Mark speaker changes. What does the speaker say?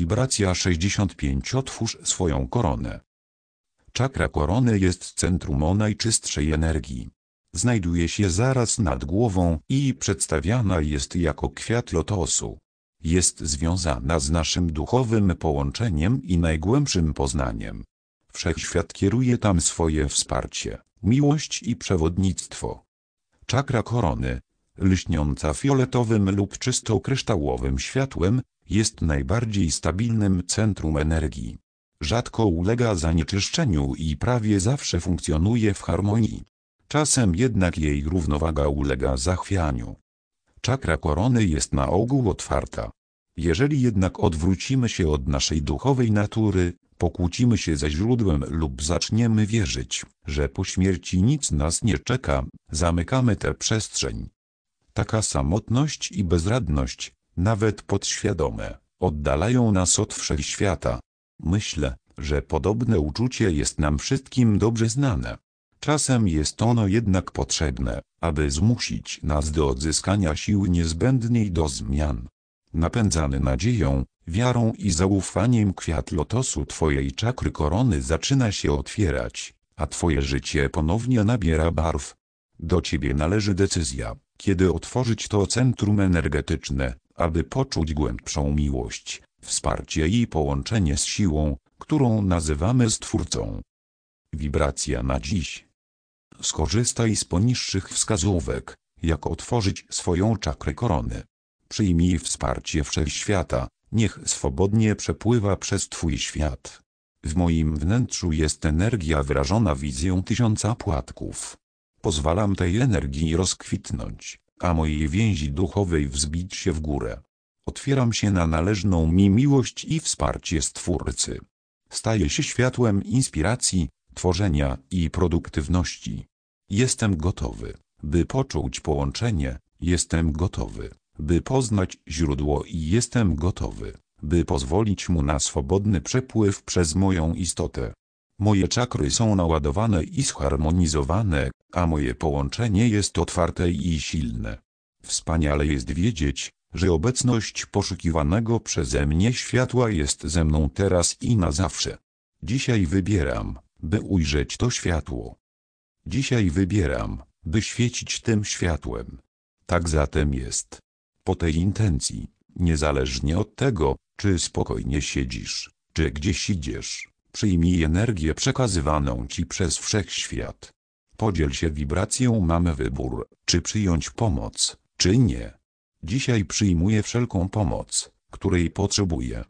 Speaker 1: Wibracja 65 Otwórz swoją koronę. Czakra korony jest centrum najczystszej energii. Znajduje się zaraz nad głową i przedstawiana jest jako kwiat lotosu. Jest związana z naszym duchowym połączeniem i najgłębszym poznaniem. Wszechświat kieruje tam swoje wsparcie, miłość i przewodnictwo. Czakra korony, lśniąca fioletowym lub czysto kryształowym światłem, jest najbardziej stabilnym centrum energii. Rzadko ulega zanieczyszczeniu i prawie zawsze funkcjonuje w harmonii. Czasem jednak jej równowaga ulega zachwianiu. Czakra korony jest na ogół otwarta. Jeżeli jednak odwrócimy się od naszej duchowej natury, pokłócimy się ze źródłem lub zaczniemy wierzyć, że po śmierci nic nas nie czeka, zamykamy tę przestrzeń. Taka samotność i bezradność, nawet podświadome, oddalają nas od wszechświata. Myślę, że podobne uczucie jest nam wszystkim dobrze znane. Czasem jest ono jednak potrzebne, aby zmusić nas do odzyskania siły niezbędnej do zmian. Napędzany nadzieją, wiarą i zaufaniem kwiat lotosu Twojej czakry korony zaczyna się otwierać, a Twoje życie ponownie nabiera barw. Do Ciebie należy decyzja, kiedy otworzyć to centrum energetyczne, aby poczuć głębszą miłość, wsparcie i połączenie z siłą, którą nazywamy Stwórcą. Wibracja na dziś. Skorzystaj z poniższych wskazówek, jak otworzyć swoją czakrę korony. Przyjmij wsparcie wszechświata, niech swobodnie przepływa przez Twój świat. W moim wnętrzu jest energia wyrażona wizją tysiąca płatków. Pozwalam tej energii rozkwitnąć, a mojej więzi duchowej wzbić się w górę. Otwieram się na należną mi miłość i wsparcie Stwórcy. Staję się światłem inspiracji, tworzenia i produktywności. Jestem gotowy, by poczuć połączenie, jestem gotowy, by poznać źródło i jestem gotowy, by pozwolić mu na swobodny przepływ przez moją istotę. Moje czakry są naładowane i zharmonizowane, a moje połączenie jest otwarte i silne. Wspaniale jest wiedzieć, że obecność poszukiwanego przeze mnie światła jest ze mną teraz i na zawsze. Dzisiaj wybieram, by ujrzeć to światło. Dzisiaj wybieram, by świecić tym światłem. Tak zatem jest. Po tej intencji, niezależnie od tego, czy spokojnie siedzisz, czy gdzieś idziesz, przyjmij energię przekazywaną ci przez wszechświat. Podziel się wibracją mamy wybór, czy przyjąć pomoc, czy nie. Dzisiaj przyjmuję wszelką pomoc, której potrzebuję.